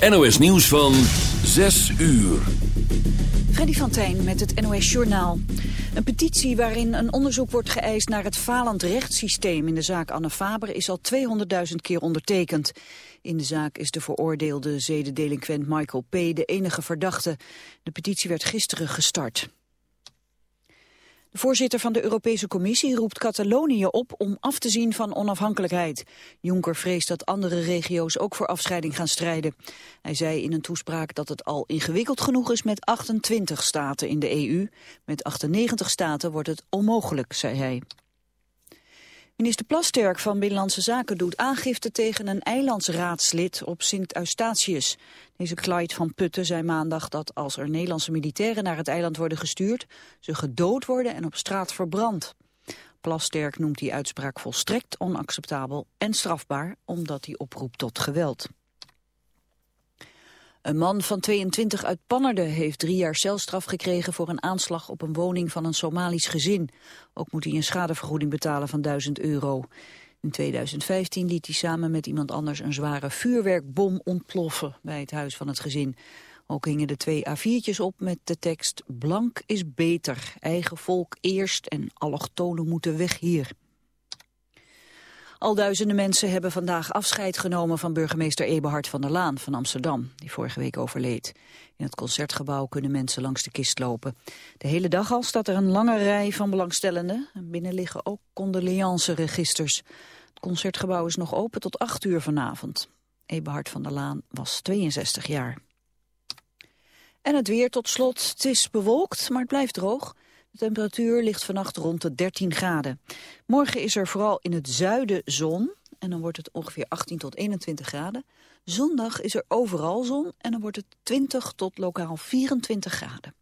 NOS nieuws van 6 uur. Freddy van Tijn met het NOS Journaal. Een petitie waarin een onderzoek wordt geëist naar het falend rechtssysteem in de zaak Anne Faber is al 200.000 keer ondertekend. In de zaak is de veroordeelde zedendelinquent Michael P. de enige verdachte. De petitie werd gisteren gestart. De voorzitter van de Europese Commissie roept Catalonië op om af te zien van onafhankelijkheid. Juncker vreest dat andere regio's ook voor afscheiding gaan strijden. Hij zei in een toespraak dat het al ingewikkeld genoeg is met 28 staten in de EU. Met 98 staten wordt het onmogelijk, zei hij. Minister Plasterk van Binnenlandse Zaken doet aangifte tegen een eilandsraadslid op Sint-Eustatius. Deze Clyde van Putten zei maandag dat als er Nederlandse militairen naar het eiland worden gestuurd, ze gedood worden en op straat verbrand. Plasterk noemt die uitspraak volstrekt onacceptabel en strafbaar, omdat hij oproept tot geweld. Een man van 22 uit Pannerden heeft drie jaar celstraf gekregen voor een aanslag op een woning van een Somalisch gezin. Ook moet hij een schadevergoeding betalen van 1000 euro. In 2015 liet hij samen met iemand anders een zware vuurwerkbom ontploffen bij het huis van het gezin. Ook hingen de twee A4'tjes op met de tekst Blank is beter, eigen volk eerst en allochtonen moeten weg hier. Al duizenden mensen hebben vandaag afscheid genomen van burgemeester Eberhard van der Laan van Amsterdam, die vorige week overleed. In het concertgebouw kunnen mensen langs de kist lopen. De hele dag al staat er een lange rij van belangstellenden. Binnen liggen ook condoleance-registers. Het concertgebouw is nog open tot 8 uur vanavond. Eberhard van der Laan was 62 jaar. En het weer tot slot. Het is bewolkt, maar het blijft droog. De temperatuur ligt vannacht rond de 13 graden. Morgen is er vooral in het zuiden zon en dan wordt het ongeveer 18 tot 21 graden. Zondag is er overal zon en dan wordt het 20 tot lokaal 24 graden.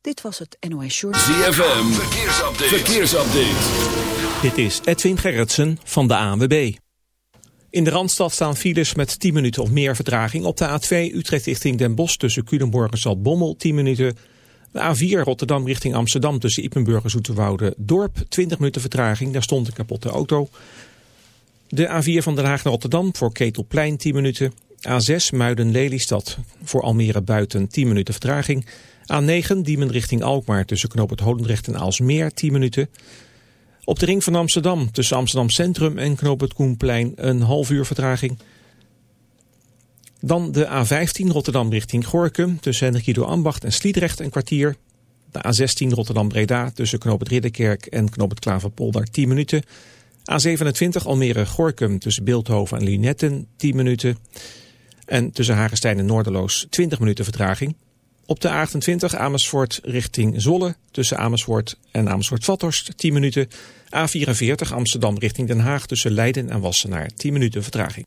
Dit was het NOS Short. ZFM, verkeersupdate. verkeersupdate. Dit is Edwin Gerritsen van de ANWB. In de Randstad staan files met 10 minuten of meer vertraging. Op de A2 Utrecht richting Den Bosch tussen Culemborg en Zaltbommel 10 minuten... De A4 Rotterdam richting Amsterdam tussen Ippenburg en Zoeterwoude Dorp. 20 minuten vertraging, daar stond een kapotte auto. De A4 van Den Haag naar Rotterdam voor Ketelplein 10 minuten. A6 Muiden-Lelystad voor Almere Buiten 10 minuten vertraging. A9 Diemen richting Alkmaar tussen Knoop het Holendrecht en Aalsmeer 10 minuten. Op de ring van Amsterdam tussen Amsterdam Centrum en Knoop het Koenplein een half uur vertraging. Dan de A15 Rotterdam richting Gorkum tussen Hendrik Ambacht en Sliedrecht een kwartier. De A16 Rotterdam-Breda tussen Knoop het Ridderkerk en Knoop het Klaverpolder 10 minuten. A27 Almere-Gorkum tussen Beeldhoven en Lunetten 10 minuten. En tussen Hagestein en Noorderloos 20 minuten vertraging. Op de A28 Amersfoort richting Zolle tussen Amersfoort en Amersfoort-Vathorst 10 minuten. A44 Amsterdam richting Den Haag tussen Leiden en Wassenaar 10 minuten vertraging.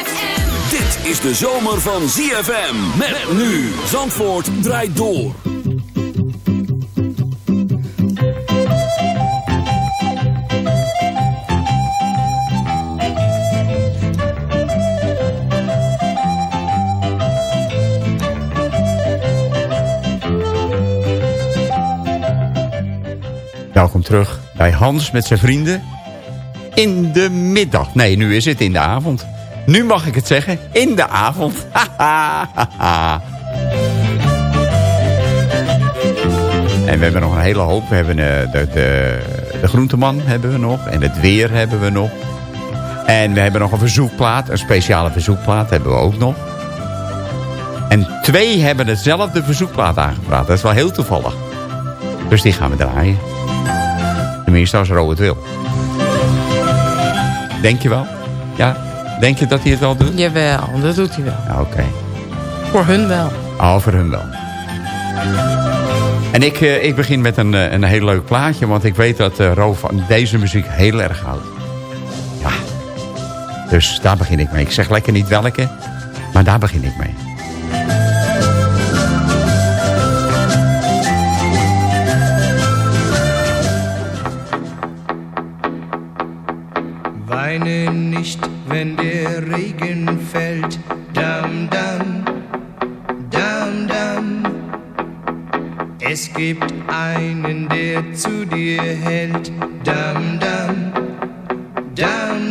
Is de zomer van ZFM. Met nu. Zandvoort draait door. Welkom terug bij Hans met zijn vrienden. In de middag. Nee, nu is het in de avond. Nu mag ik het zeggen. In de avond. Haha. we hebben nog een hele hoop. We hebben eh, de, de, de groenteman hebben we nog. En het weer hebben we nog. En we hebben nog een verzoekplaat. Een speciale verzoekplaat hebben we ook nog. En twee hebben hetzelfde verzoekplaat aangevraagd. Dat is wel heel toevallig. Dus die gaan we draaien. Tenminste, als Ro het wil. Denk je wel? Ja? Denk je dat hij het wel doet? Jawel, dat doet hij wel. Ja, oké. Voor hun wel. Oh, voor hun wel. En ik, eh, ik begin met een, eh, een heel leuk plaatje. Want ik weet dat eh Ro van deze muziek heel erg houdt. Ja. Dus daar begin ik mee. Ik zeg lekker niet welke. Maar daar begin ik mee. Weine nicht, wenn der Regen fällt. Dam, dam, dam, dam. Es gibt einen, der zu dir hält. Dam, dam, dam,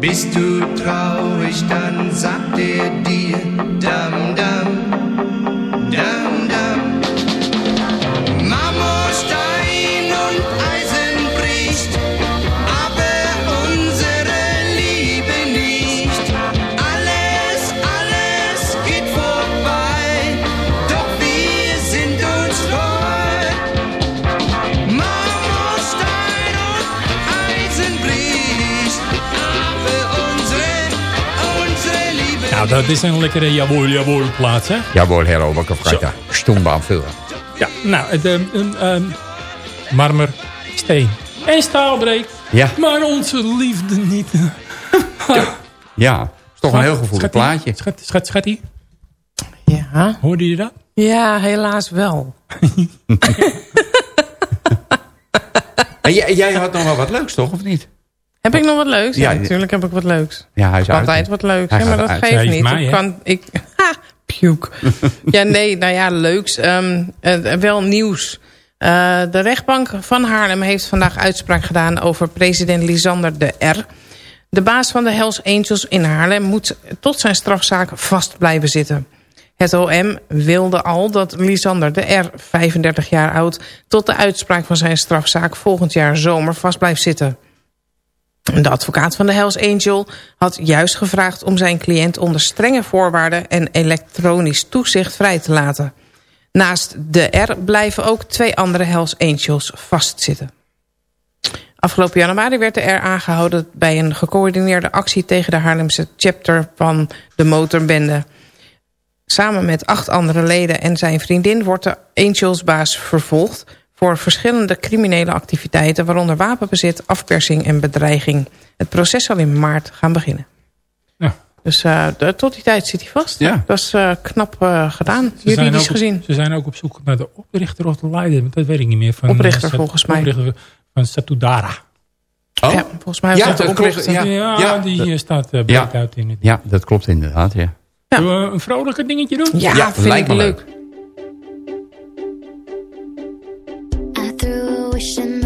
Bist du traurig, dann sagt er dir, dam, dam, dat is een lekkere jawohl, jawohl plaats, hè? Jawohl, Herr Oberkopfreiter. Stoembaan vullen. Ja. Nou, het, ehm, een ehm, marmer, steen en staal breekt. Ja. Maar onze liefde niet. Ja, is toch een heel gevoelig plaatje. Schat, schat, schattie, Ja. hoorde je dat? Ja, helaas wel. En jij, jij had nog wel wat leuks, toch? Of niet? Heb ik nog wat leuks? Ja, Ja, natuurlijk heb ik wat leuks. Ja, hij is. Altijd wat leuks. Hij Ja, maar dat uit. geeft niet. mij, ik hè? kan, ik, ha, puke. ja, nee, nou ja, leuks. Ehm, eh, wel nieuws. Eh, de rechtbank van Haarlem heeft vandaag uitspraak gedaan over president Lisander de R. De baas van de Hells Angels in Haarlem moet tot zijn strafzaak vast blijven zitten. Het OM wilde al dat Lisander de R, 35 jaar oud... tot de uitspraak van zijn strafzaak volgend jaar zomer vast blijft zitten. De advocaat van de Hells Angel had juist gevraagd om zijn cliënt onder strenge voorwaarden en elektronisch toezicht vrij te laten. Naast de R blijven ook twee andere Hells Angels vastzitten. Afgelopen januari werd de R aangehouden bij een gecoördineerde actie tegen de Haarlemse chapter van de motorbende. Samen met acht andere leden en zijn vriendin wordt de Angelsbaas vervolgd voor verschillende criminele activiteiten, waaronder wapenbezit, afpersing en bedreiging. Het proces zal in maart gaan beginnen. Ja. Dus eh, de- tot die tijd zit hij vast. Ja. Dat is eh, knap eh, gedaan, Ze zijn, juridisch ook gezien. ze zijn ook op zoek naar de oprichter of de leider. want Dat weet ik niet meer. Van, Oprichter, volgens mij. Oprichter van Satudara. Oh? Ja, volgens mij Ja, was dat de dat klopt, oprichter. ja. Ja, ja. die staat uh, Ja. uit in het. Ja, dat klopt inderdaad, ja. Ja. Zullen we een vrolijke dingetje doen? Ja, Ja, vind lijkt ik me leuk. wishing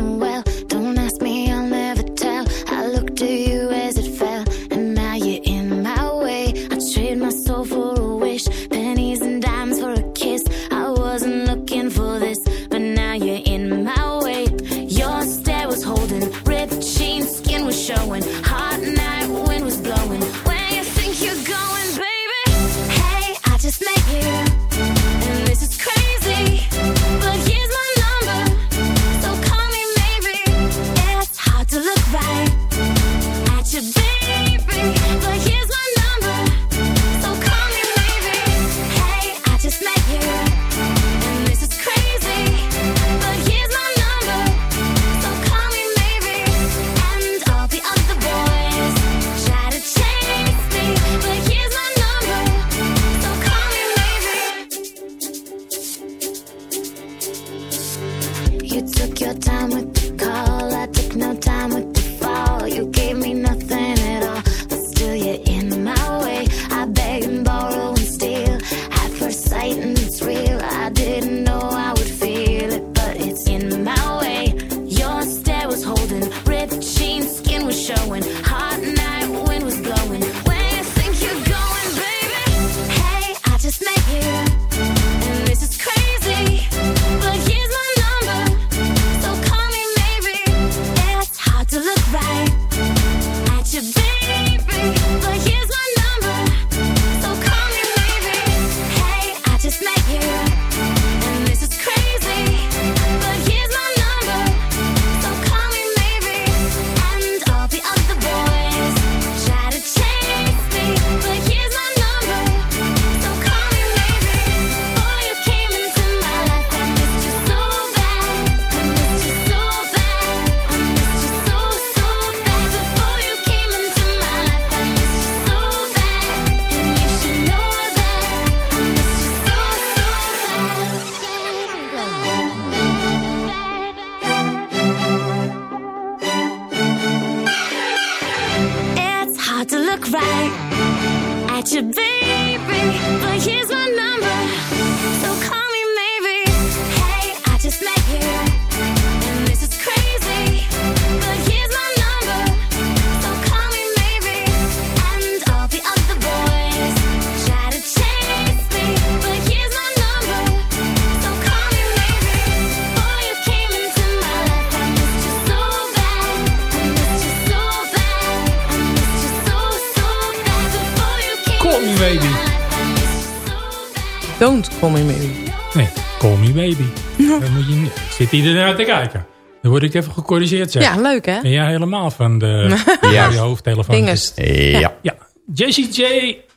zit iedereen naar te kijken. Dan word ik even gecorrigeerd, zeg. Ja, leuk hè? Ja, jij helemaal van de ja. hoofdtelefoon? Ja. ja. JCJ,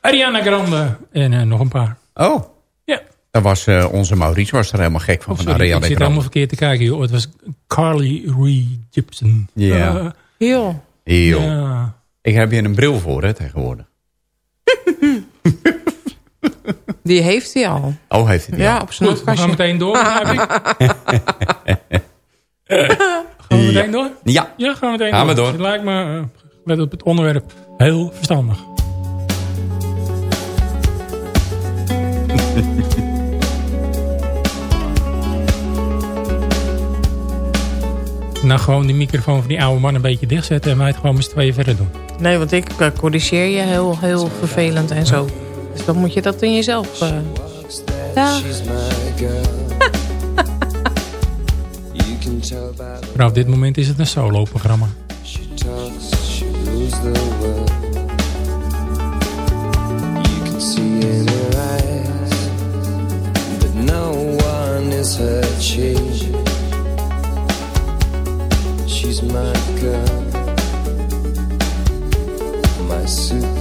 Ariana Grande en eh, nog een paar. Oh. Ja. Dat was eh, onze Maurice was er helemaal gek van. Oh, van Ariana ik zit allemaal verkeerd te kijken, joh. Het was Carly Rae Jepsen. Ja. Uh, Ja. Ik heb hier een bril voor, hè, tegenwoordig. Die heeft hij al. Oh, heeft hij die ja, al. op zijn Goed, we gaan meteen door, ik. gaan we meteen door? Ja. Ja, gaan we meteen gaan door. Het lijkt me, eh, met op het onderwerp, heel verstandig. nou gewoon die microfoon van die oude man een beetje dichtzetten... en wij het gewoon met z'n tweeën verder doen. Nee, want ik eh, corrigeer je heel, heel vervelend en zo. Dus dan moet je dat in jezelf... Uh... Ja. Maar op dit moment is het een solo-programma. is her change She's my girl My super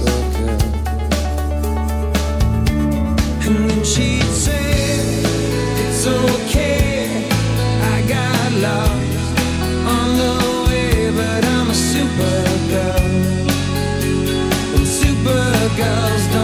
girls.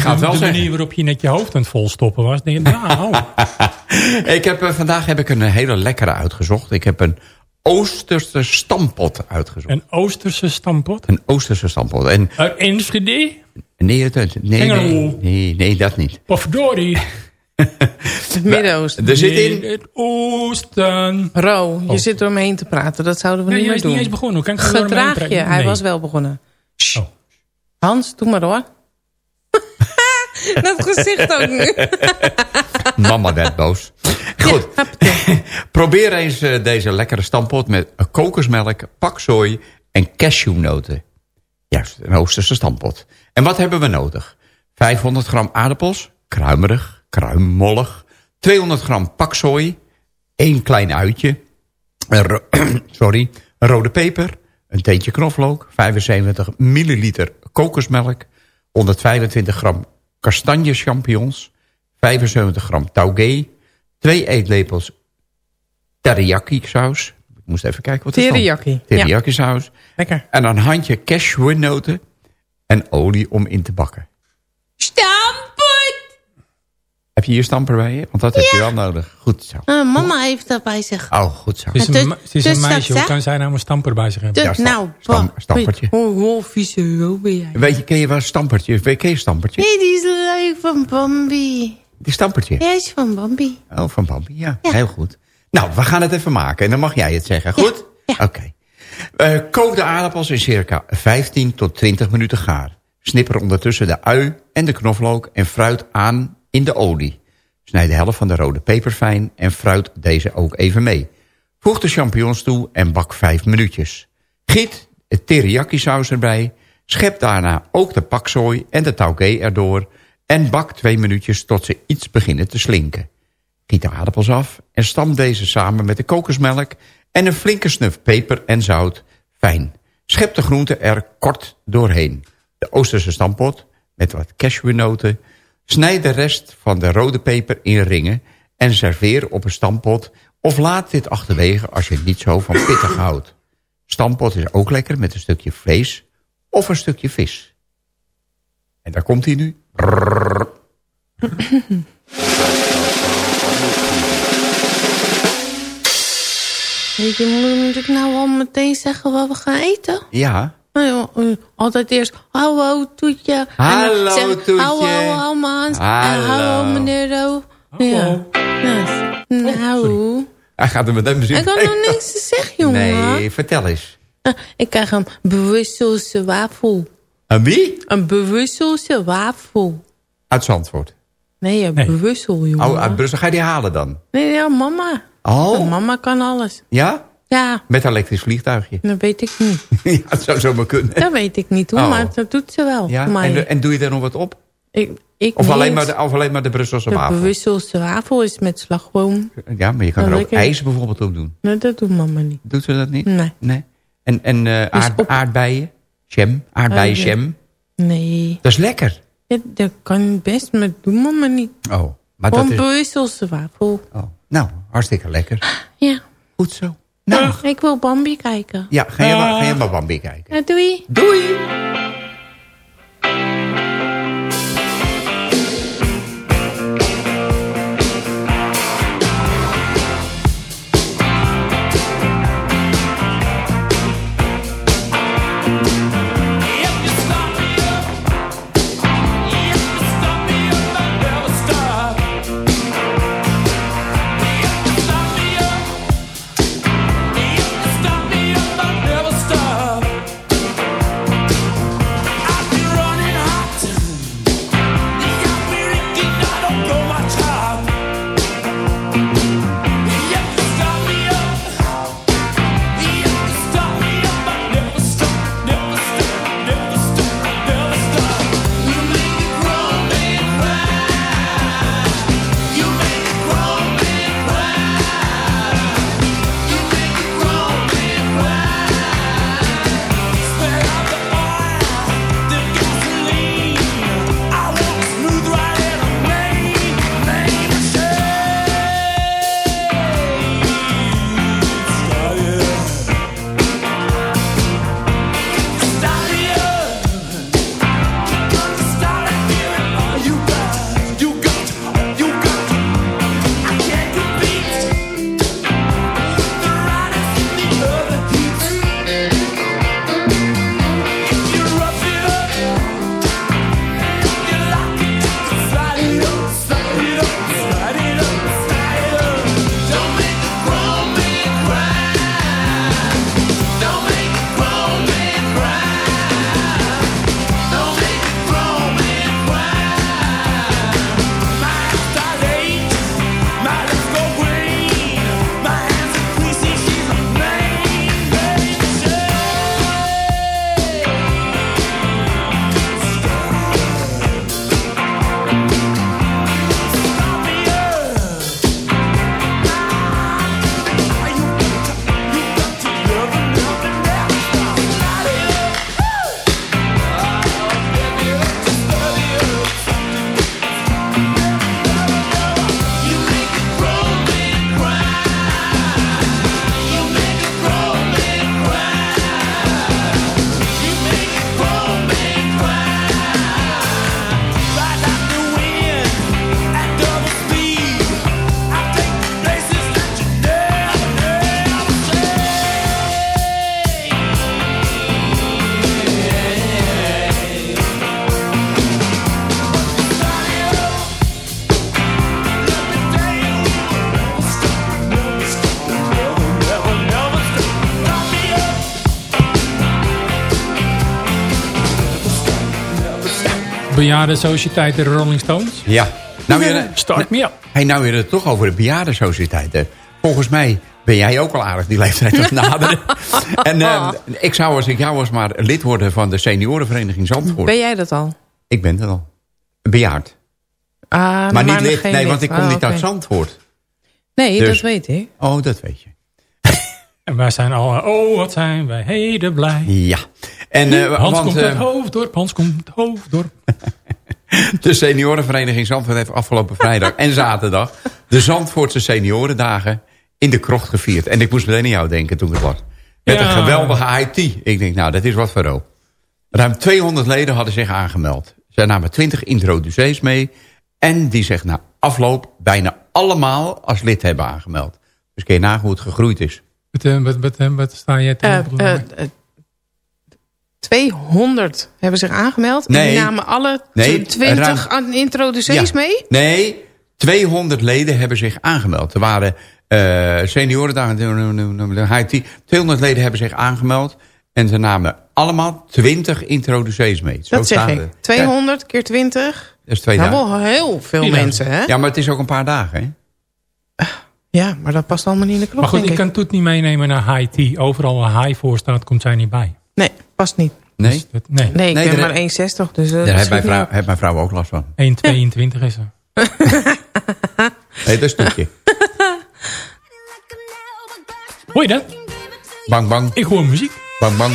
Ik ga het wel de zeggen. manier waarop je net je hoofd aan het volstoppen was. Denk ik, nou, ik heb, eh, vandaag heb ik een hele lekkere uitgezocht. Ik heb een Oosterse stampot uitgezocht. een Oosterse stampot. Een Oosterse stampot. En Uit Enschede? nee, het- nee, nee, nee, nee, dat niet. Pofdori. Het Midden-Oosten. Er zit In het oosten. Ro, je zit door me heen te praten. Dat zouden we Nee, niet hij meer is niet doen. eens begonnen. Hoe kan ik er door Gedraag je. Hij Nee. was wel begonnen. Oh. Hans, doe maar hoor. dat gezicht ook nu. Mama werd boos. Goed. Probeer eens eh, deze lekkere stampot met kokosmelk, pakzooi en cashewnoten. Juist, een Oosterse stampot. En wat hebben we nodig? 500 gram aardappels, kruimerig, kruimollig. 200 gram pakzooi, één klein uitje. Sorry, een rode peper, een teentje knoflook, 75 milliliter kokosmelk, 125 gram kastanje champignons, 75 gram taugé, 2 eetlepels teriyaki saus. Ik moest even kijken wat er stond. Teriyaki, Teriyaki saus. Lekker. En een handje cashewnoten en olie om in te bakken. Stampot! Heb je hier stamper bij je? Want dat heb je wel nodig. Goed zo. Ah, mama heeft dat bij zich. Oh, goed zo. Het is Dus- een, ma- het is dus een meisje. Hoe kan zij nou een stamper bij zich hebben? Ja, stam- nou, stampertje. Oh, oh, vieze ro ben jij. Weet je, ken je wel stampertje? Weet- Ken je stampertje? Nee, die is leuk van Bambi. Die stampertje? Jij is van Bambi. Oh, van Bambi, ja. Ja. Heel goed. Nou, we gaan het even maken. En dan mag jij het zeggen. Goed? Ja. Oké. Eh, kook de aardappels in circa 15 tot 20 minuten gaar. Snipper ondertussen de ui en de knoflook en fruit aan in de olie. Snijd de helft van de rode peper fijn en fruit deze ook even mee. Voeg de champignons toe en bak 5 minuutjes. Giet het teriyaki saus erbij. Schep daarna ook de pakzooi en de taugé erdoor. En bak 2 minuutjes tot ze iets beginnen te slinken. Giet de aardappels af en stam deze samen met de kokosmelk... en een flinke snuf peper en zout fijn. Schep de groenten er kort doorheen. De Oosterse stampot met wat cashewnoten. Snijd de rest van de rode peper in ringen... en serveer op een stampot of laat dit achterwege als je niet zo van pittig houdt. Stampot is ook lekker met een stukje vlees of een stukje vis. En daar komt hij nu. Je, moet, ik nou al meteen zeggen wat we gaan eten? Ja, altijd eerst, hallo Toetje. En dan Hallo, zeg- Toetje. Hallo. En Hallo. hallo meneer Ro. Ja. Ja. Nou, hij gaat er meteen muziek ik had nog niks te zeggen, jongen. Nee, vertel eens. Eh, Ik krijg een Brusselse wafel. Een wie? Een Brusselse wafel. Uit Zandvoort. Nee, een Nee. Brussel, jongen. Oh, uit Brussel. Ga je die halen dan? Nee, ja, mama. Oh, Mama kan alles. ja? Ja, Met een elektrisch vliegtuigje. dat weet ik niet. ja, dat zou zomaar kunnen. Dat weet ik niet hoor, Oh. maar dat doet ze wel. Ja? En, en doe je er nog wat op? ik, ik Of, alleen maar, de, of alleen maar de Brusselse De wafel? Brusselse wafel is met slagroom. Ja, maar je kan er ook ijs bijvoorbeeld op doen. Nee, dat doet mama niet. Doet ze dat niet? Nee. Nee. En, en eh, aard, op- aardbeien? Jam? Aardbeien ja. jam? Nee. Dat is lekker. Ja, dat kan best, maar doe me maar niet. Oh, maar dat is... Brusselse wafel. Oh. Nou, hartstikke lekker. Ja. Goed zo. Nou. Ik wil Bambi kijken. Ja, ga je, maar, ga je maar Bambi kijken. Ja, doei. Doei! Bejaardensociëteit de Rolling Stones. Ja. Nou, weer, Start me up. hey, nou weer het toch over de bejaardensociëteit. hè. Volgens mij ben jij ook al aardig die leeftijd aan het naderen. en eh, ik zou als ik jou was maar lid worden van de seniorenvereniging Zandvoort. Ben jij dat al? Ik ben het al. Bejaard. Ah, maar niet lid. Nee, lid. want ik kom Ah, niet uit Zandvoort. Nee, Dus- dat weet ik. Oh, dat weet je. En wij zijn al, oh wat zijn wij heden blij. Ja. En, eh, Hans want, komt uit Hoofddorp, Hans komt uit Hoofddorp. De seniorenvereniging Zandvoort heeft afgelopen vrijdag en zaterdag... de Zandvoortse seniorendagen in de krocht gevierd. En ik moest meteen aan jou denken toen ik het was. Met Ja. een geweldige IT. Ik denk, nou, dat is wat voor rook. Ruim 200 leden hadden zich aangemeld. Zij namen 20 introducees mee. En die zich na afloop bijna allemaal als lid hebben aangemeld. Dus kun je nagaan hoe het gegroeid is. Wat, eh, wat, wat, wat sta je te doen? eh, eh, 200 hebben zich aangemeld. En Nee. die namen alle Nee, 20 ruim- aan introducees Ja. mee? Nee, 200 leden hebben zich aangemeld. Er waren eh seniorendagen, HIT. 200 leden hebben zich aangemeld. En ze namen allemaal 20 introducees mee. Zo Dat zeg ik. er. 200 keer 20. Dat is twee Nou, dagen. wel heel veel Ja. mensen, hè? Ja, maar het is ook een paar dagen, hè? Ja, maar dat past allemaal niet in de klok, maar goed, denk ik ik. kan Toet niet meenemen naar high tea. Overal waar high voor staat, komt zij niet bij. Nee, past niet. Nee? Dus nee, Nee, ik Nee, ben maar 1,60. Dus, Daar heeft mijn, vrouw, heeft mijn vrouw ook last van. 1,22 is ze. Nee, dat is toetje. Hoor je dat? Bang, bang, Ik hoor muziek. bang, bang.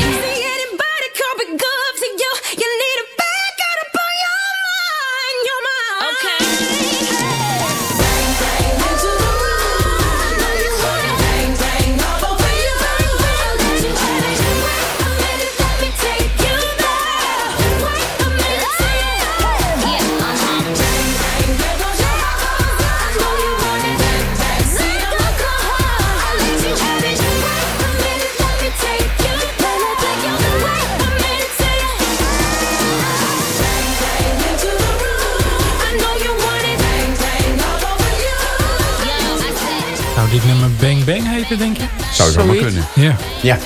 Denk je? Zou zomaar Zoiets. kunnen. Ja. Ja.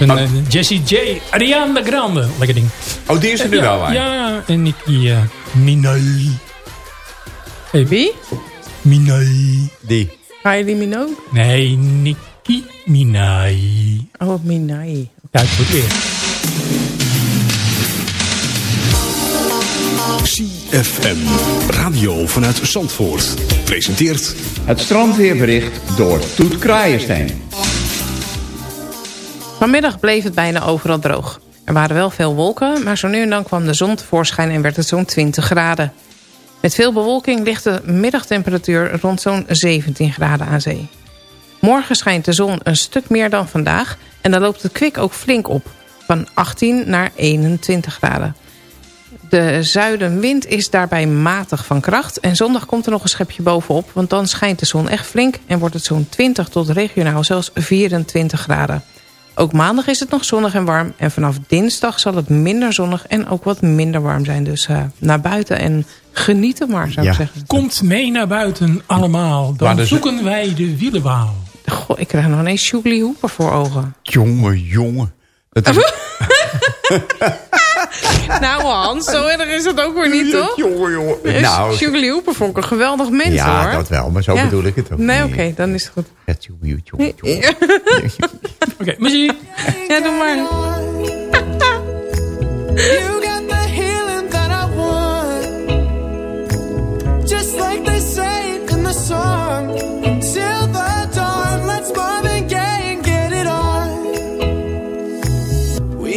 En, Oh. eh, Jessie J, Ariana Grande. Lekker ding. Oh, die is er nu wel aan. Ja, en Nicki uh, Minaj. Hey, Wie? Minaj. Die. Kylie Minogue? Nee, Nicki Minaj. Oh, Minai. Ja, het wordt weer. CFM. Radio vanuit Zandvoort. Presenteert Het strandweerbericht door Toet Kraaienstein. Vanmiddag bleef het bijna overal droog. Er waren wel veel wolken, maar zo nu en dan kwam de zon tevoorschijn en werd het zo'n 20 graden. Met veel bewolking ligt de middagtemperatuur rond zo'n 17 graden aan zee. Morgen schijnt de zon een stuk meer dan vandaag en dan loopt het kwik ook flink op. Van 18 naar 21 graden. De zuidenwind is daarbij matig van kracht. En zondag komt er nog een schepje bovenop. Want dan schijnt de zon echt flink. En wordt het zo'n 20 tot regionaal zelfs 24 graden. Ook maandag is het nog zonnig en warm. En vanaf dinsdag zal het minder zonnig en ook wat minder warm zijn. Dus eh, naar buiten en genieten maar, zou Ja. ik zeggen. Komt mee naar buiten allemaal. Dan z- zoeken wij de wielenwaal. Goh, ik krijg nog ineens Sjoegli Hoeper voor ogen. Jongen, jongen. Dat is... nou Hans, zo erg is dat ook weer niet, toch? Jongen, jongen. Nou, Sjoegli Hoeper vond ik een geweldig mens, ja, hoor. dat wel. Maar zo Ja. bedoel ik het ook Nee, niet. oké, dan is het goed. Ja, jongen, jongen, jongen. Oké, muziek. Ja, doe maar.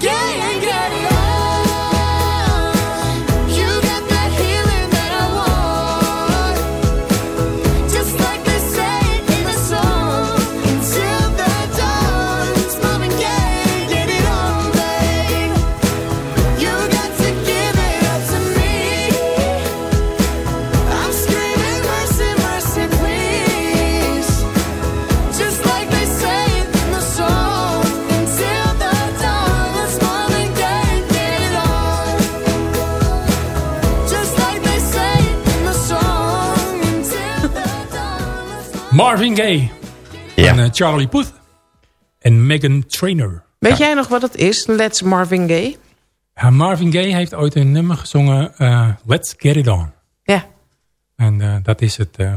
Let's Marvin Marvin Gaye. En eh, Charlie Puth. En Megan Trainor. Weet jij nog wat het is, Let's Marvin Gaye? Ja, Marvin Gaye heeft ooit een nummer gezongen. eh, Let's Get It On. Ja. En eh, dat is het, eh,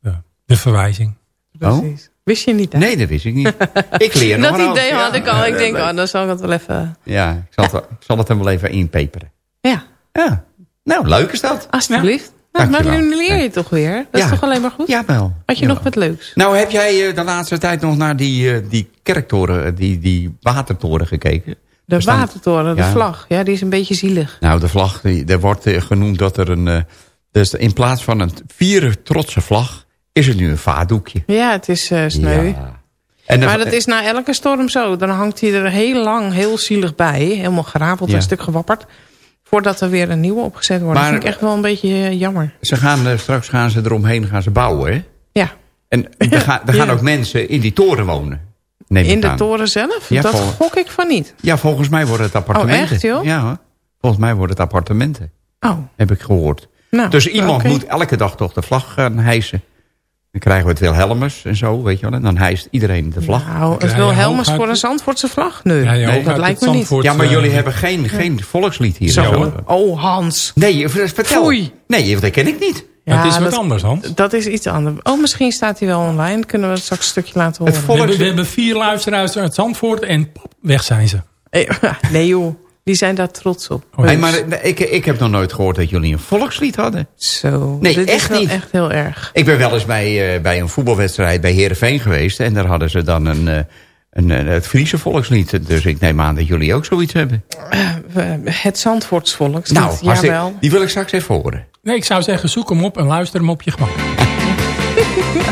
de, de verwijzing. Precies. Wist je niet, hè? Oh? Nee, dat wist ik niet. ik leer nog Dat idee had Ja. ik al. Ik denk, oh, dan zal ik het wel even... Ja, ik zal, het, ik zal het hem wel even inpeperen. Ja. Ja. Nou, leuk is dat. Alsjeblieft. Maar nu leer je toch weer. Dat Ja. is toch alleen maar goed? Jawel. Had je nog wat leuks? Nou, heb jij eh, de laatste tijd nog naar die, eh, die kerktoren, eh, die, die watertoren gekeken? De Er watertoren, de Ja. vlag. Ja, die is een beetje zielig. Nou, de vlag, die, er wordt genoemd dat er een... dus in plaats van een vieren trotse vlag, is het nu een vaardoekje. Ja, het is eh sneu. Ja. En maar dat is na elke storm zo. Dan hangt hij er heel lang, heel zielig bij. Helemaal gerapeld, Ja. een stuk gewapperd. Voordat er weer een nieuwe opgezet wordt. Maar- dat vind ik echt wel een beetje eh, jammer. Ze gaan, eh, straks gaan ze eromheen gaan ze bouwen, hè? Ja. En er, gaan, er gaan Ja. ook mensen in die toren wonen. Neem In de aan. toren zelf? Ja, dat gok ik van niet. Ja, volgens mij worden het appartementen. Oh, echt, joh? Ja, hoor. volgens mij worden het appartementen. Oh. Heb ik gehoord. Nou, dus iemand moet elke dag toch de vlag gaan hijsen. Dan krijgen we het Wilhelmus en zo, weet je wel. En dan hijst iedereen de vlag. Nou, het Wilhelmus voor een Zandvoortse vlag? Nee, Nee, dat lijkt me niet. Ja, maar jullie hebben geen, geen volkslied hier. Zo. Oh, Hans. Nee, vertel. Foei. Nee, dat ken ik niet. Ja, dat- Dat is iets anders. Oh, misschien staat hij wel online. Kunnen we het straks een stukje laten horen. We hebben, we hebben vier luisteraars uit Zandvoort en pop, weg zijn ze. Eh, Nee joh, die zijn daar trots op. Hey, Heus. maar eh, ik, ik heb nog nooit gehoord dat jullie een volkslied hadden. Zo. Nee, Dit is echt wel niet. echt heel erg. Ik ben wel eens bij, eh, bij een voetbalwedstrijd bij Heerenveen geweest. En daar hadden ze dan een, eh, een, eh, het Friese volkslied. Dus ik neem aan dat jullie ook zoiets hebben. Het Zandvoorts volkslied, Nou, jawel. die wil ik straks even horen. Nee, ik zou zeggen, zoek hem op en luister hem op je gemak.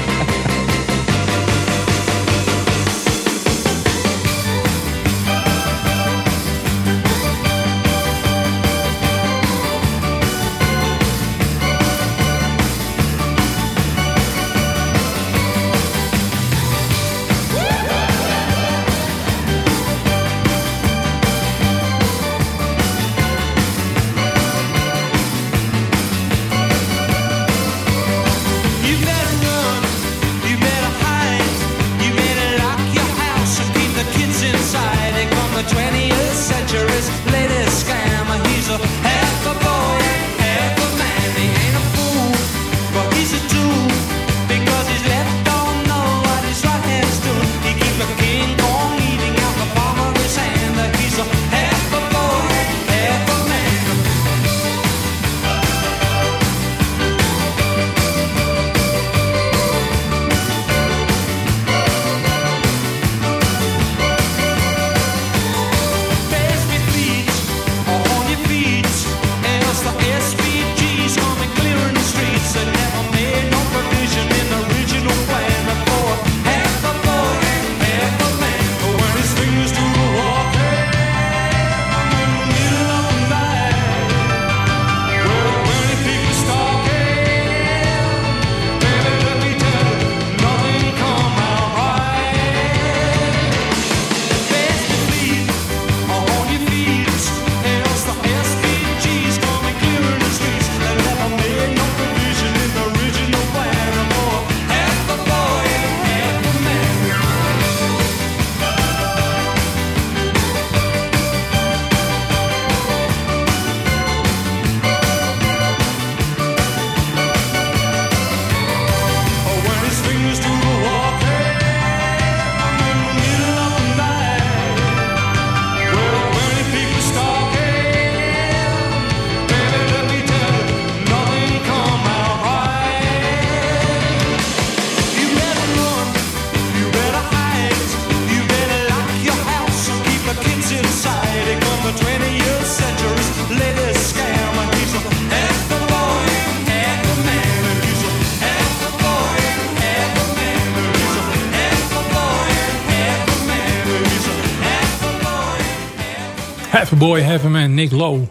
Boy, Have a Man, Nick Lowe.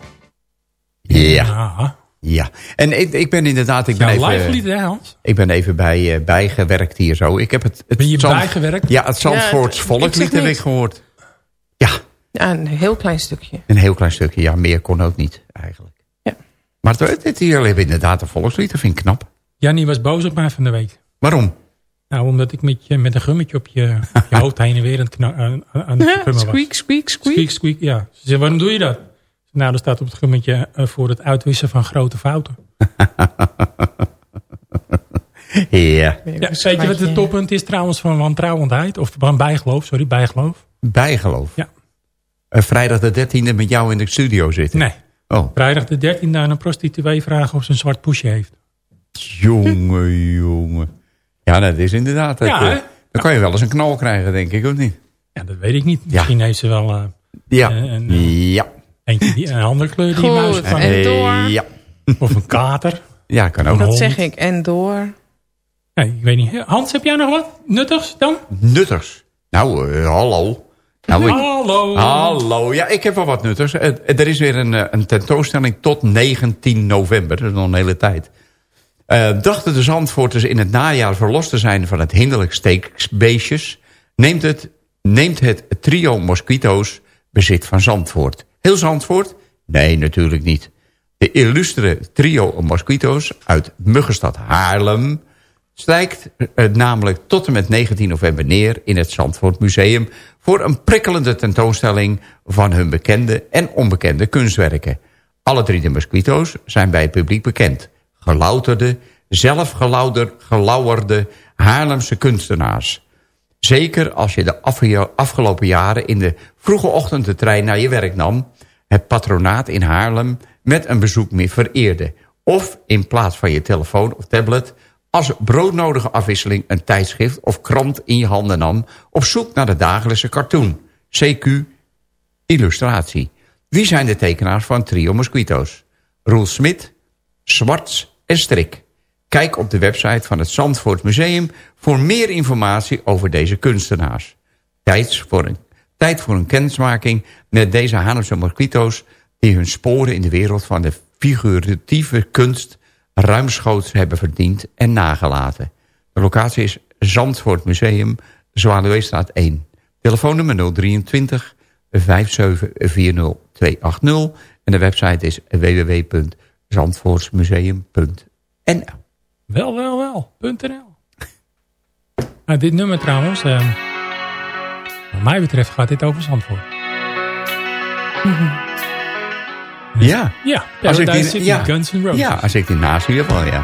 Ja. Ja. En ik, ik ben inderdaad... Ik ben Ja, even, live lied, hè Hans? Ik ben even bij, eh, bijgewerkt hier zo. Ik heb het, het Ben je Zand- bijgewerkt? Ja, het Zandvoorts Ja, volkslied heb ik gehoord. Ja, een heel klein stukje. Een heel klein stukje. Ja, meer kon ook niet eigenlijk. Ja. Maar het, het, jullie hebben inderdaad een volkslied. Dat vind ik knap. Jannie was boos op mij van de week. Waarom? Nou, omdat ik met, je, met een gummetje op je, op je hoofd heen en weer aan aan, aan het gummen was. Squeak, squeak, squeak. Squeak, squeak, ja. Ze zei, waarom doe je dat? Nou, er staat op het gummetje eh, voor het uitwissen van grote fouten. Ja. Ja, weet je wat het toppunt is trouwens van wantrouwendheid? Of van bijgeloof, sorry, bijgeloof. Bijgeloof. Ja. Eh, vrijdag de 13e met jou in de studio zitten. Nee. Oh. Vrijdag de 13e aan een prostituee vragen of ze een zwart poesje heeft. Jongen, jongen. Ja, dat is inderdaad. het, Ja, eh, dan kan je wel eens een knal krijgen, denk ik, of niet? Ja, dat weet ik niet. Misschien heeft ze wel eh, Ja. eh, een, ja. eentje die, een andere kleur die je muis en door. Ja. Of een kater. Ja, kan ook. Dat zeg ik. En door. Nee, ik weet niet. Hans, heb jij nog wat nuttigs dan? Nuttigs. Nou, hallo. Nou, ik- Hallo. Hallo. Ja, ik heb wel wat nuttigs. Er is weer een, een tentoonstelling tot 19 november. Dat is nog een hele tijd. Eh, dachten de Zandvoorters in het najaar verlost te zijn van het hinderlijk steekbeestjes... neemt het, neemt het trio Mosquito's bezit van Zandvoort. Heel Zandvoort? Nee, natuurlijk niet. De illustere trio Mosquito's uit Muggenstad Haarlem... stijgt eh, namelijk tot en met 19 november neer in het Zandvoort Museum... voor een prikkelende tentoonstelling van hun bekende en onbekende kunstwerken. Alle drie de Mosquito's zijn bij het publiek bekend. Gelouterde, zelfgelouder, gelauwerde Haarlemse kunstenaars. Zeker als je de afge- afgelopen jaren in de vroege ochtend de trein naar je werk nam... het patronaat in Haarlem met een bezoek meer vereerde. Of in plaats van je telefoon of tablet... als broodnodige afwisseling een tijdschrift of krant in je handen nam... op zoek naar de dagelijkse cartoon. CQ illustratie. Wie zijn de tekenaars van Trio Mosquito's? Roel Smit, Zwarts en Strik. Kijk op de website van het Zandvoort Museum... voor meer informatie over deze kunstenaars. Tijd voor een, tijd voor een kennismaking met deze Haarlemse Mosquito's... die hun sporen in de wereld van de figuratieve kunst... ruimschoots hebben verdiend en nagelaten. De locatie is Zandvoort Museum, Zwaluweestraat 1. Telefoonnummer 023 5740280 en de website is www.zandvoortsmuseum.nl Wel, wel, wel. .nl. Nou, dit nummer trouwens, eh, wat mij betreft gaat dit over Zandvoort. Ja. Ja, Als ik die- City, ja. Guns N' Roses. Ja, als ik die naast ieder geval, ja.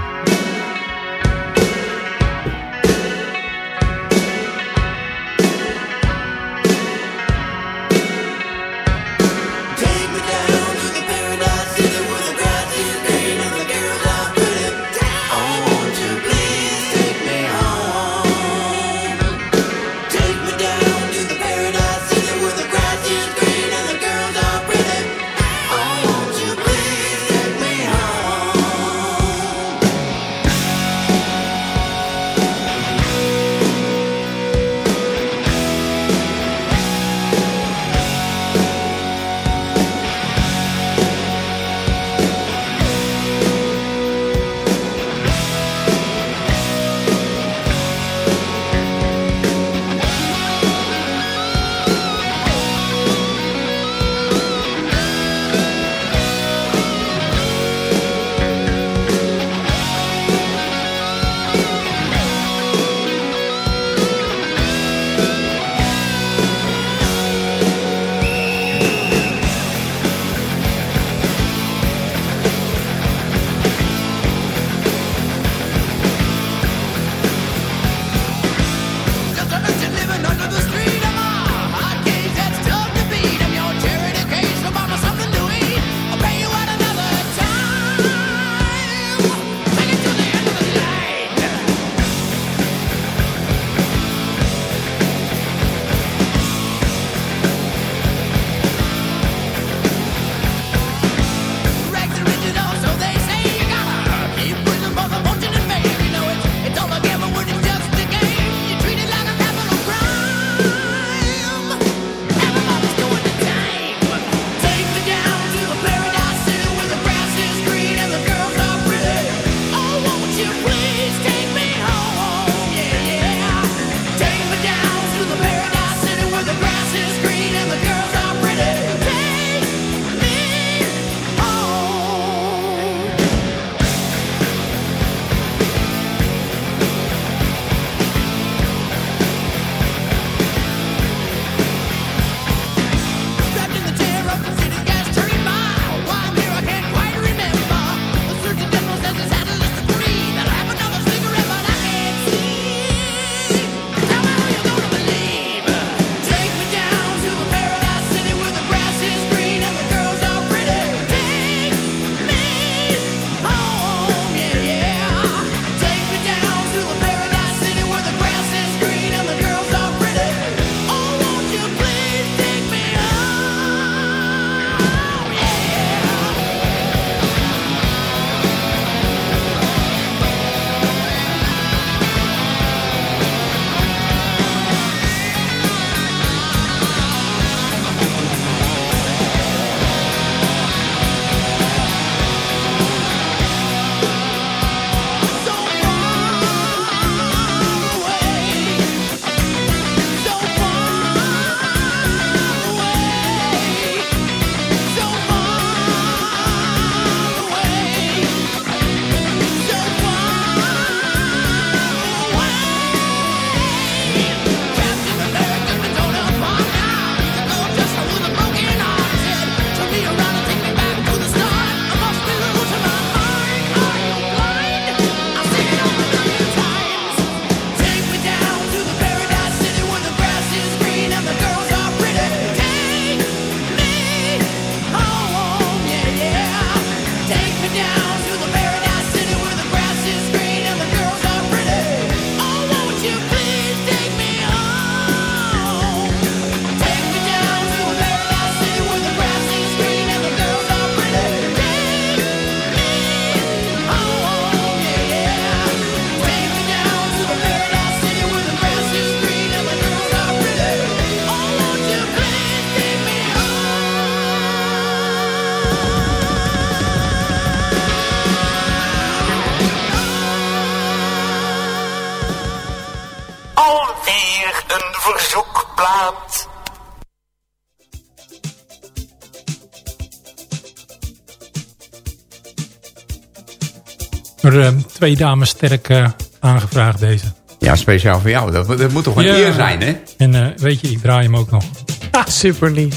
Twee dames sterk eh, aangevraagd deze. Ja, speciaal voor jou. Dat, dat moet toch een Ja. eer zijn, hè? En eh, weet je, ik draai hem ook nog. Ah, super lief.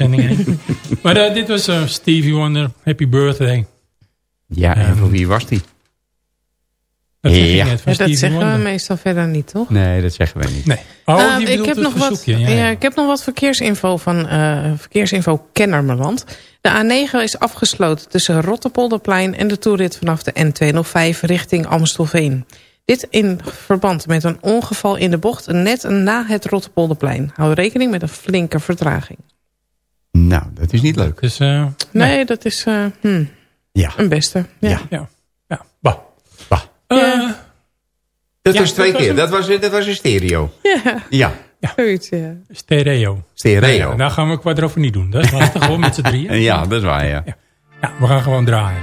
Uitzending heen. Maar eh, dit was eh, Stevie Wonder, Happy Birthday. Ja, en voor wie was die? Dat Ja. net van Ja, dat Stevie zeggen we meestal verder niet, toch? Nee, dat zeggen wij niet. Nee. Oh, Ehm, die ik, heb nog wat, ja, Ja, ik heb nog wat verkeersinfo van eh, verkeersinfo Kennermerland. De A9 is afgesloten tussen Rotterpolderplein en de toerit vanaf de N205 richting Amstelveen. Dit in verband met een ongeval in de bocht net na het Rotterpolderplein. Hou rekening met een flinke vertraging. Nou, dat is niet leuk. Dus, eh, Nee, dat is eh, hmm, Ja. een beste. Ja. Ja. ja. Ja, bah. Bah. Eh, Dat Ja, was twee dat was keer. Dat was, dat was een stereo. Ja, Ja, zoiets, ja. stereo. stereo. Nee, nou gaan we quadrofonie niet doen. Dat is lastig gewoon met z'n drieën. Ja, dat is waar, ja. Ja, we gaan gewoon draaien.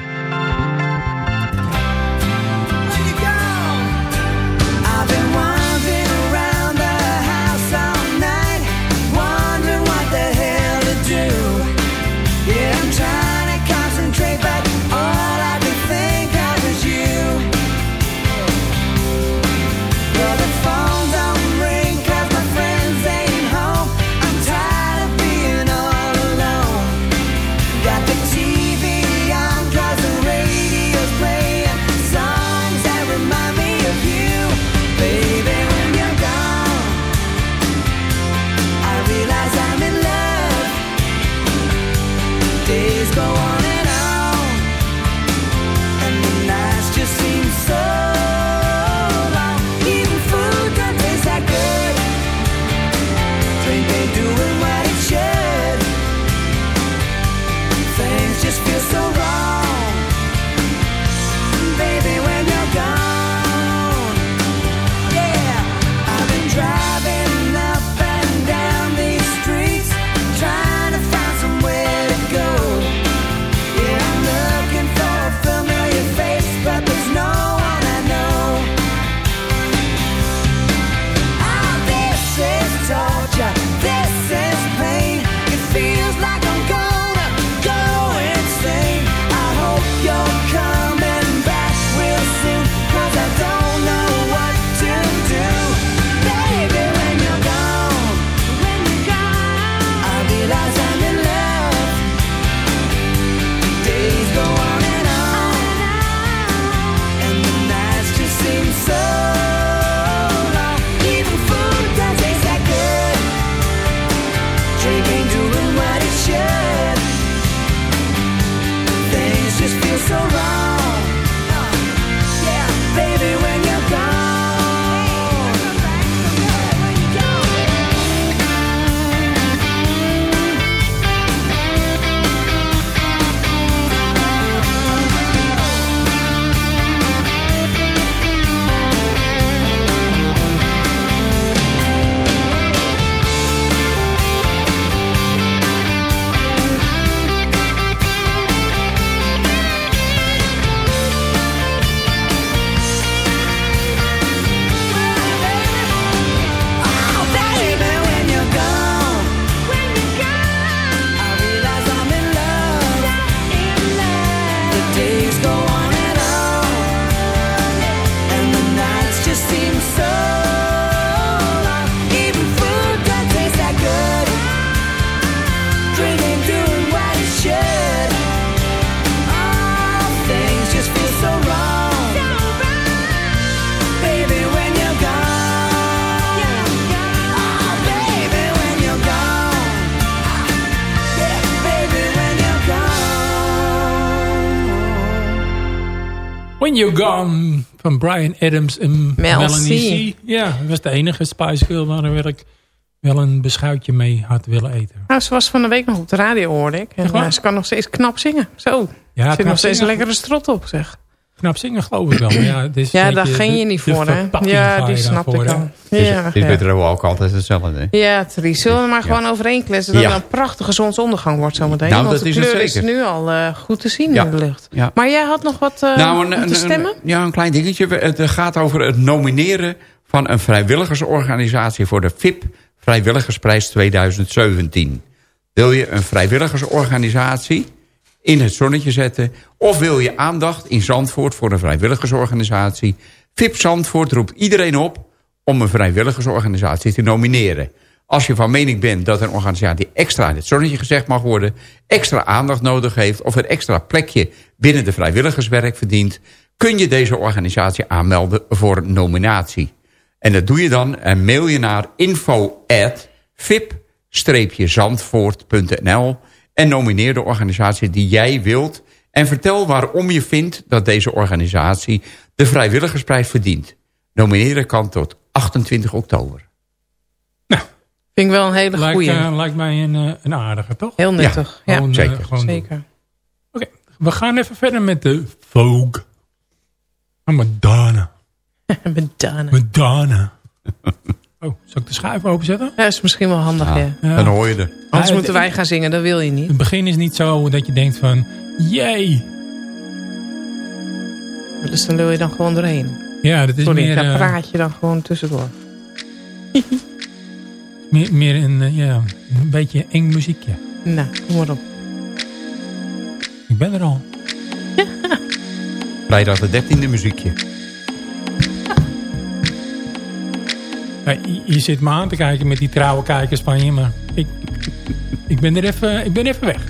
When You're Gone van Brian Adams en Mel Melanie C. C. Ja, dat was de enige Spice Girl waar ik wel een beschuitje mee had willen eten. Nou, ze was van de week nog op de radio, hoorde ik. En eh, ze kan nog steeds knap zingen. Zo, Ja, zit knap nog steeds een lekkere strot op, zeg. Knap zingen geloof ik wel. maar Ja, is Ja, daar ging de- je niet voor, hè? Ja, die snap ik al. Het is, Ja, is ja. bij ook altijd hetzelfde. Ja, Tries. Zullen we maar gewoon overeen kletsen dat Ja. het een prachtige zonsondergang wordt zometeen? Nou, Want dat de is het kleur is zeker. nu al eh, goed te zien Ja. in de lucht. Ja. Maar jij had nog wat nou, om een, te stemmen? een- ja, een klein dingetje. Het eh, gaat over het nomineren van een vrijwilligersorganisatie voor de VIP Vrijwilligersprijs 2017. Wil je een vrijwilligersorganisatie in het zonnetje zetten... of wil je aandacht in Zandvoort voor een vrijwilligersorganisatie... VIP Zandvoort roept iedereen op om een vrijwilligersorganisatie te nomineren. Als je van mening bent dat een organisatie extra in het zonnetje gezegd mag worden... extra aandacht nodig heeft of een extra plekje binnen de vrijwilligerswerk verdient... kun je deze organisatie aanmelden voor nominatie. En dat doe je dan en mail je naar info vip-zandvoort.nl en nomineer de organisatie die jij wilt... en vertel waarom je vindt dat deze organisatie de vrijwilligersprijs verdient. Nomineren kan tot 28 oktober. Vind ik wel een hele Lijkt, goeie. eh, lijkt mij een, eh, een aardige, toch? Heel nuttig. Ja, Gewoon, eh, zeker. zeker. We gaan even verder met de Vogue. Ah, Madonna. Madonna. Madonna. Oh, zal ik de schuif openzetten? Ja, is misschien wel handig, ja. Ja. Dan hoor je er. Anders Ja, moeten wij gaan zingen, dat wil je niet. Het begin is niet zo dat je denkt van... Jee. Dus dan wil je dan gewoon doorheen. Ja, dat is Sorry, meer, daar eh, praat je dan gewoon tussendoor. meer, meer een, eh, ja, een beetje eng muziekje. Nou, kom maar op. Ik ben er al. Vrijdag de 13e muziekje. Je, zit me aan te kijken met die trouwe kijkers van je, maar ik, ik, ben, er even, ik ben even weg.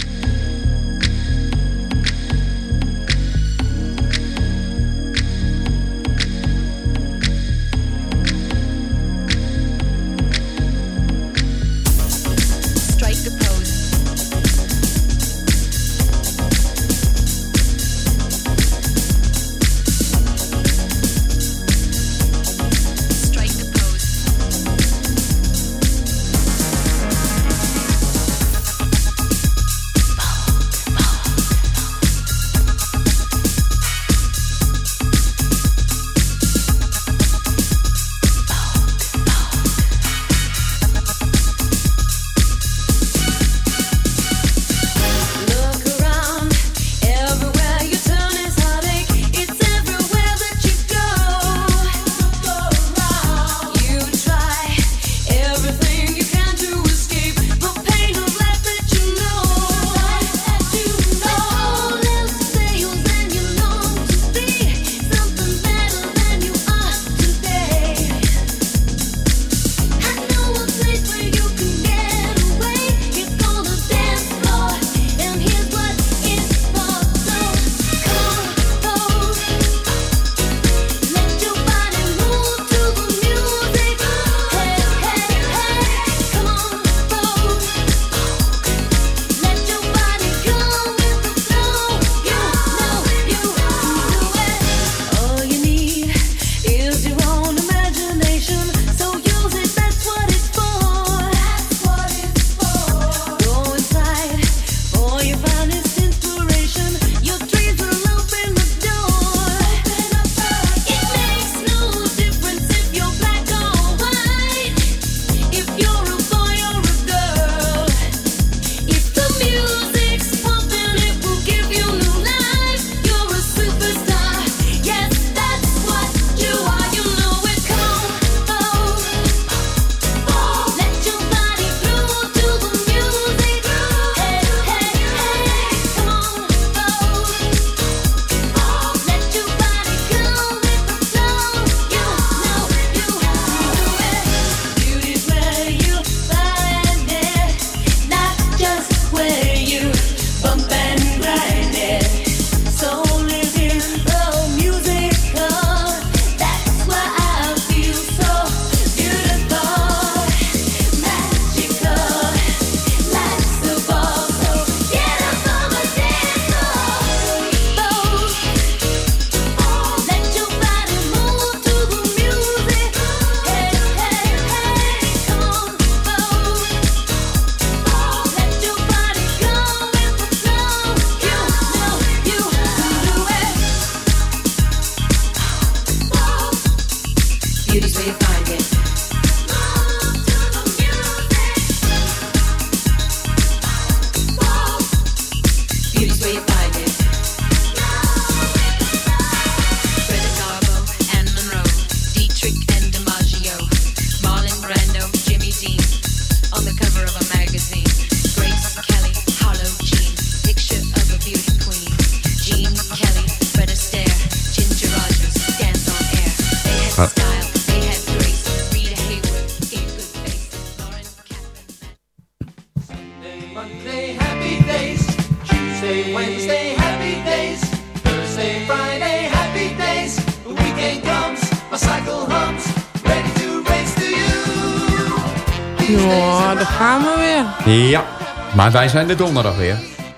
Maar wij zijn er donderdag weer.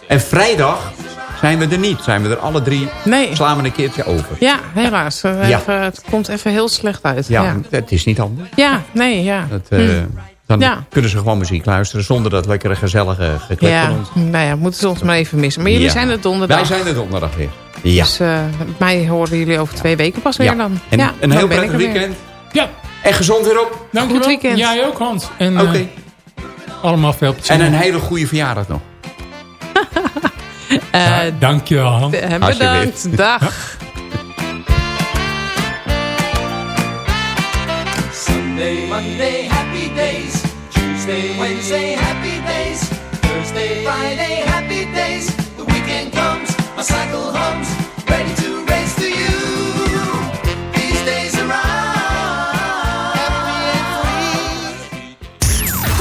En vrijdag zijn we er niet. Zijn we er alle drie. Nee. Slaan we een keertje over. Ja, helaas. We Ja. Even, het komt even heel slecht uit. Ja, Ja, het is niet anders. ja nee, ja. Dat, eh, Hm. Dan Ja. kunnen ze gewoon muziek luisteren zonder dat lekkere gezellige geklep Ja, van ons. nou ja, moeten ze ons maar even missen. Maar jullie Ja. zijn er donderdag. Wij zijn er donderdag weer. Ja. Dus eh, mij horen jullie over twee weken pas weer Ja. dan. En ja, een dan heel prettig weer. weekend. Ja, En gezond weer op. dankjewel. Goed weekend. Jij ook, Hans. En eh, Oké. Allemaal veel plezier. En een hele goede verjaardag nog. Eh, Ja, dankjewel, Hans. Alsjeblieft. bedankt. Dag. Sunday, Monday, happy days. Tuesday, Wednesday, happy days. Thursday, Friday, happy days. The weekend comes, my cycle hums.